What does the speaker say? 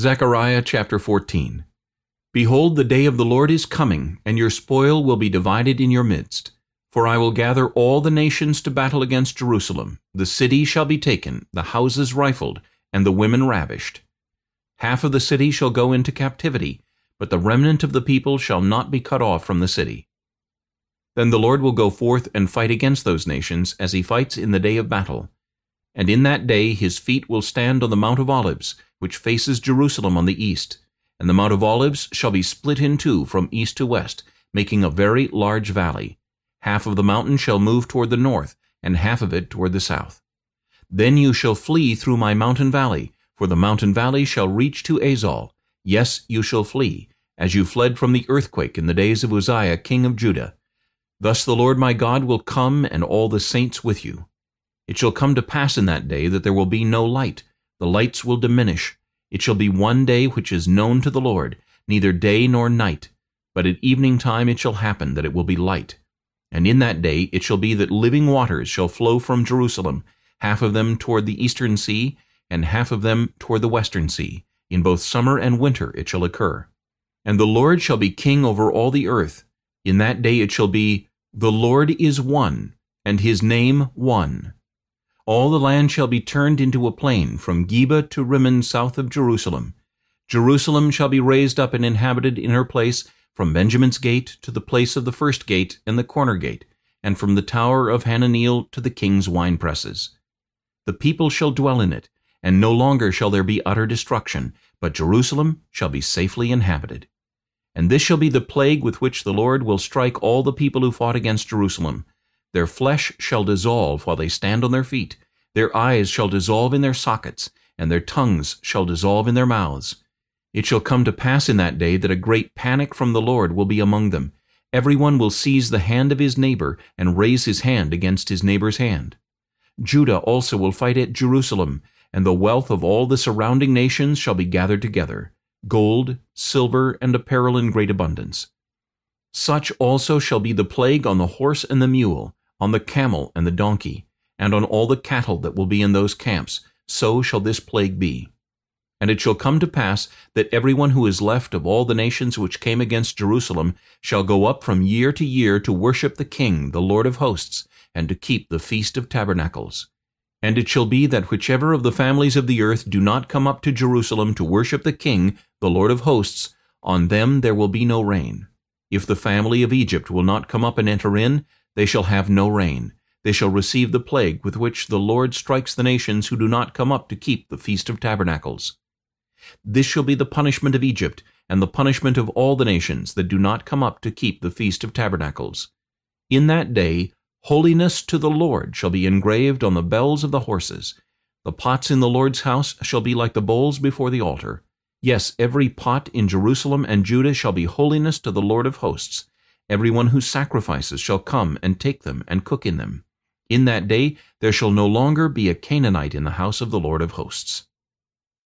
Zechariah chapter 14 Behold, the day of the Lord is coming, and your spoil will be divided in your midst. For I will gather all the nations to battle against Jerusalem. The city shall be taken, the houses rifled, and the women ravished. Half of the city shall go into captivity, but the remnant of the people shall not be cut off from the city. Then the Lord will go forth and fight against those nations, as he fights in the day of battle. And in that day his feet will stand on the Mount of Olives, which faces Jerusalem on the east, and the Mount of Olives shall be split in two from east to west, making a very large valley. Half of the mountain shall move toward the north, and half of it toward the south. Then you shall flee through my mountain valley, for the mountain valley shall reach to Azal. Yes, you shall flee, as you fled from the earthquake in the days of Uzziah king of Judah. Thus the Lord my God will come, and all the saints with you. It shall come to pass in that day that there will be no light, the lights will diminish, it shall be one day which is known to the Lord, neither day nor night. But at evening time it shall happen that it will be light. And in that day it shall be that living waters shall flow from Jerusalem, half of them toward the eastern sea, and half of them toward the western sea. In both summer and winter it shall occur. And the Lord shall be king over all the earth. In that day it shall be, The Lord is one, and his name one. All the land shall be turned into a plain, from Geba to Rimmon south of Jerusalem. Jerusalem shall be raised up and inhabited in her place, from Benjamin's gate to the place of the first gate and the corner gate, and from the tower of Hananeel to the king's winepresses. The people shall dwell in it, and no longer shall there be utter destruction, but Jerusalem shall be safely inhabited. And this shall be the plague with which the Lord will strike all the people who fought against Jerusalem. Their flesh shall dissolve while they stand on their feet. Their eyes shall dissolve in their sockets, and their tongues shall dissolve in their mouths. It shall come to pass in that day that a great panic from the Lord will be among them. Every one will seize the hand of his neighbor and raise his hand against his neighbor's hand. Judah also will fight at Jerusalem, and the wealth of all the surrounding nations shall be gathered together, gold, silver, and apparel in great abundance. Such also shall be the plague on the horse and the mule, on the camel and the donkey, and on all the cattle that will be in those camps, so shall this plague be. And it shall come to pass that every one who is left of all the nations which came against Jerusalem shall go up from year to year to worship the King, the Lord of hosts, and to keep the Feast of Tabernacles. And it shall be that whichever of the families of the earth do not come up to Jerusalem to worship the King, the Lord of hosts, on them there will be no rain. If the family of Egypt will not come up and enter in, they shall have no rain. They shall receive the plague with which the Lord strikes the nations who do not come up to keep the Feast of Tabernacles. This shall be the punishment of Egypt, and the punishment of all the nations that do not come up to keep the Feast of Tabernacles. In that day holiness to the Lord shall be engraved on the bells of the horses. The pots in the Lord's house shall be like the bowls before the altar. Yes, every pot in Jerusalem and Judah shall be holiness to the Lord of hosts. Every one who sacrifices shall come and take them and cook in them. In that day there shall no longer be a Canaanite in the house of the Lord of hosts.